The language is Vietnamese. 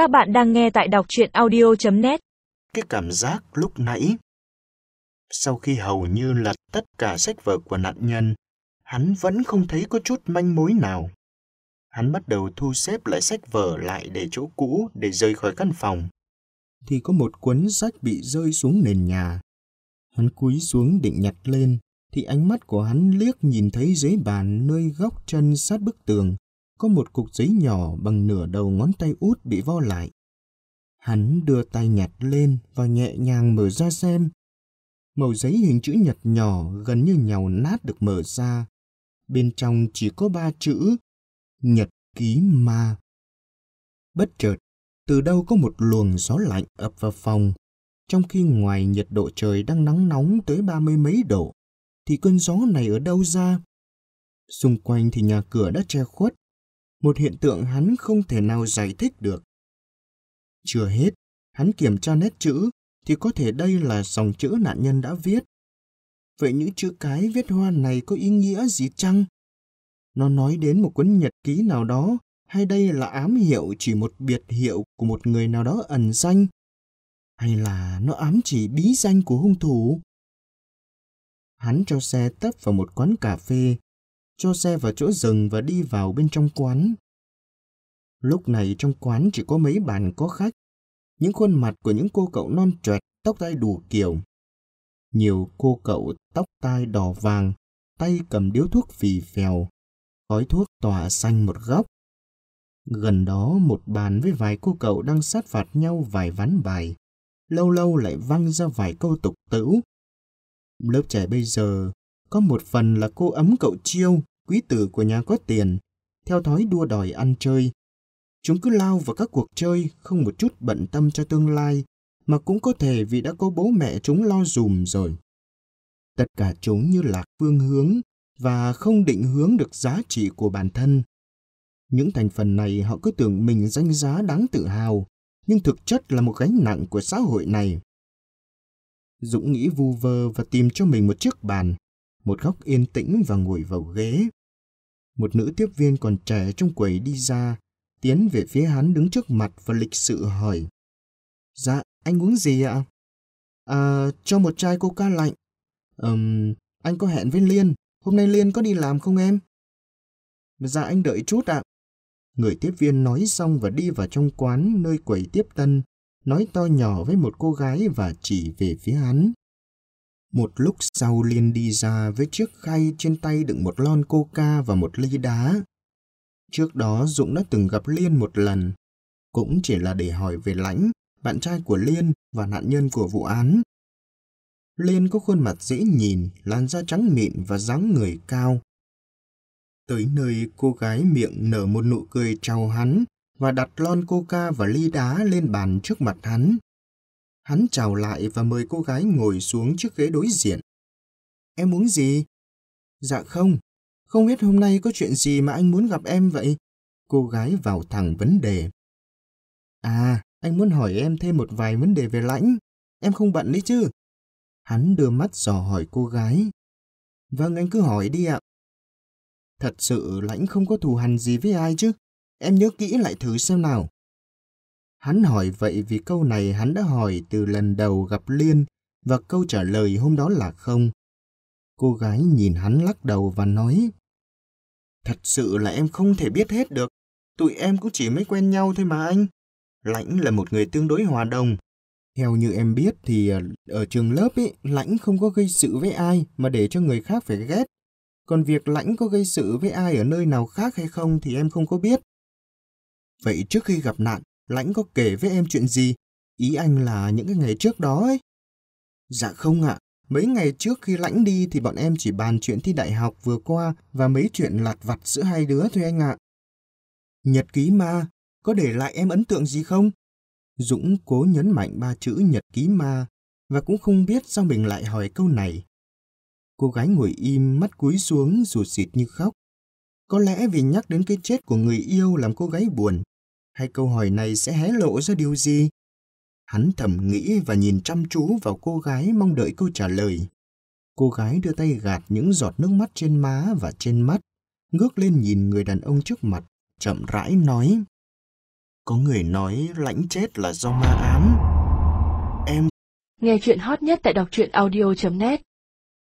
Các bạn đang nghe tại đọc truyện audio.net. cái cảm giác lúc nãy. Sau khi hầu như lật tất cả sách vở của nạn nhân, hắn vẫn không thấy có chút manh mối nào. Hắn bắt đầu thu xếp lại sách vở lại để chỗ cũ để rời khỏi căn phòng. Thì có một cuốn sách bị rơi xuống nền nhà. Hắn cúi xuống định nhặt lên, thì ánh mắt của hắn liếc nhìn thấy dưới bàn nơi góc chân sát bức tường có một cục giấy nhỏ bằng nửa đầu ngón tay út bị vo lại. Hắn đưa tay nhặt lên và nhẹ nhàng mở ra xem. Màu giấy hình chữ nhật nhỏ gần như nhàu nát được mở ra. Bên trong chỉ có ba chữ Nhật ký ma. Bất chợt, từ đâu có một luồng gió lạnh ập vào phòng. Trong khi ngoài nhiệt độ trời đang nắng nóng tới ba mươi mấy độ, thì cơn gió này ở đâu ra? Xung quanh thì nhà cửa đã che khuất, một hiện tượng hắn không thể nào giải thích được. Chưa hết, hắn kiểm tra nét chữ thì có thể đây là dòng chữ nạn nhân đã viết. Vậy những chữ cái viết hoa này có ý nghĩa gì chăng? Nó nói đến một cuốn nhật ký nào đó hay đây là ám hiệu chỉ một biệt hiệu của một người nào đó ẩn danh? Hay là nó ám chỉ bí danh của hung thủ? Hắn cho xe tấp vào một quán cà phê cho xe vào chỗ dừng và đi vào bên trong quán. Lúc này trong quán chỉ có mấy bàn có khách, những khuôn mặt của những cô cậu non trẹt, tóc tai đủ kiểu. Nhiều cô cậu tóc tai đỏ vàng, tay cầm điếu thuốc phì phèo, khói thuốc tỏa xanh một góc. Gần đó một bàn với vài cô cậu đang sát phạt nhau vài ván bài, lâu lâu lại văng ra vài câu tục tửu. Lớp trẻ bây giờ có một phần là cô ấm cậu chiêu, quý tử của nhà có tiền, theo thói đua đòi ăn chơi. Chúng cứ lao vào các cuộc chơi không một chút bận tâm cho tương lai, mà cũng có thể vì đã có bố mẹ chúng lo dùm rồi. Tất cả chúng như lạc phương hướng và không định hướng được giá trị của bản thân. Những thành phần này họ cứ tưởng mình danh giá đáng tự hào, nhưng thực chất là một gánh nặng của xã hội này. Dũng nghĩ vu vơ và tìm cho mình một chiếc bàn, một góc yên tĩnh và ngồi vào ghế. Một nữ tiếp viên còn trẻ trong quầy đi ra, tiến về phía hắn đứng trước mặt và lịch sự hỏi. Dạ, anh uống gì ạ? À, cho một chai coca lạnh. Ừm, anh có hẹn với Liên, hôm nay Liên có đi làm không em? Dạ anh đợi chút ạ. Người tiếp viên nói xong và đi vào trong quán nơi quầy tiếp tân, nói to nhỏ với một cô gái và chỉ về phía hắn. Một lúc sau Liên đi ra với chiếc khay trên tay đựng một lon coca và một ly đá. Trước đó Dũng đã từng gặp Liên một lần, cũng chỉ là để hỏi về lãnh, bạn trai của Liên và nạn nhân của vụ án. Liên có khuôn mặt dễ nhìn, làn da trắng mịn và dáng người cao. Tới nơi cô gái miệng nở một nụ cười chào hắn và đặt lon coca và ly đá lên bàn trước mặt hắn. Hắn chào lại và mời cô gái ngồi xuống chiếc ghế đối diện. Em muốn gì? Dạ không, không biết hôm nay có chuyện gì mà anh muốn gặp em vậy? Cô gái vào thẳng vấn đề. À, anh muốn hỏi em thêm một vài vấn đề về lãnh. Em không bận đấy chứ? Hắn đưa mắt dò hỏi cô gái. Vâng, anh cứ hỏi đi ạ. Thật sự lãnh không có thù hằn gì với ai chứ? Em nhớ kỹ lại thử xem nào. Hắn hỏi vậy vì câu này hắn đã hỏi từ lần đầu gặp Liên và câu trả lời hôm đó là không. Cô gái nhìn hắn lắc đầu và nói Thật sự là em không thể biết hết được. Tụi em cũng chỉ mới quen nhau thôi mà anh. Lãnh là một người tương đối hòa đồng. Theo như em biết thì ờ, ở trường lớp ấy, Lãnh không có gây sự với ai mà để cho người khác phải ghét. Còn việc Lãnh có gây sự với ai ở nơi nào khác hay không thì em không có biết. Vậy trước khi gặp nạn, Lãnh có kể với em chuyện gì? Ý anh là những cái ngày trước đó ấy. Dạ không ạ. Mấy ngày trước khi Lãnh đi thì bọn em chỉ bàn chuyện thi đại học vừa qua và mấy chuyện lặt vặt giữa hai đứa thôi anh ạ. Nhật ký ma, có để lại em ấn tượng gì không? Dũng cố nhấn mạnh ba chữ nhật ký ma và cũng không biết sao mình lại hỏi câu này. Cô gái ngồi im mắt cúi xuống rụt xịt như khóc. Có lẽ vì nhắc đến cái chết của người yêu làm cô gái buồn, hay câu hỏi này sẽ hé lộ ra điều gì? Hắn thầm nghĩ và nhìn chăm chú vào cô gái mong đợi câu trả lời. Cô gái đưa tay gạt những giọt nước mắt trên má và trên mắt, ngước lên nhìn người đàn ông trước mặt, chậm rãi nói. Có người nói lãnh chết là do ma ám. Em Nghe chuyện hot nhất tại đọc truyện audio.net